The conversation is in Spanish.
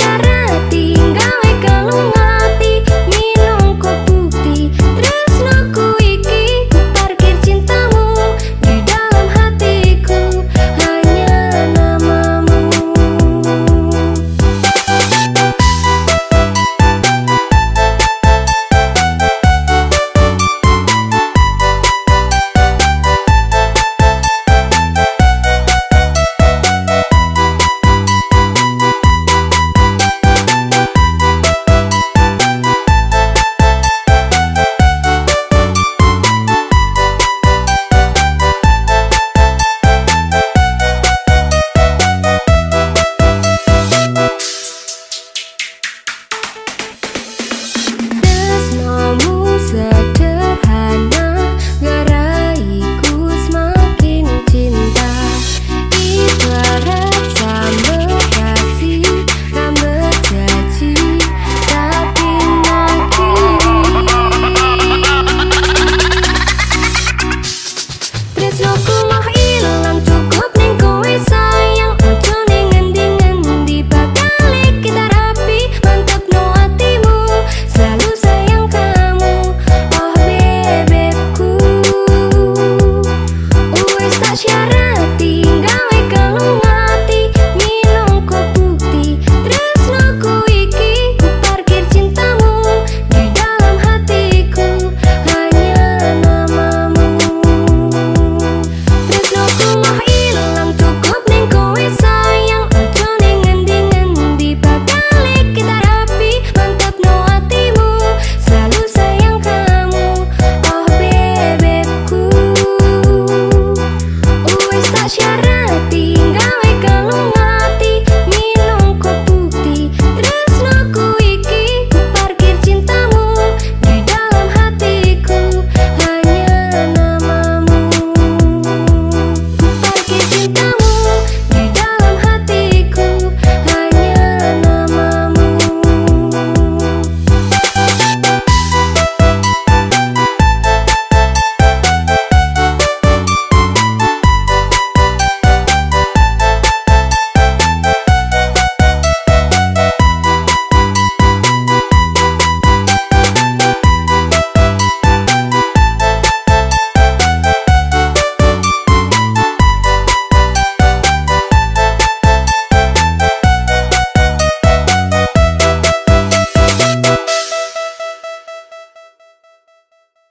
charrando.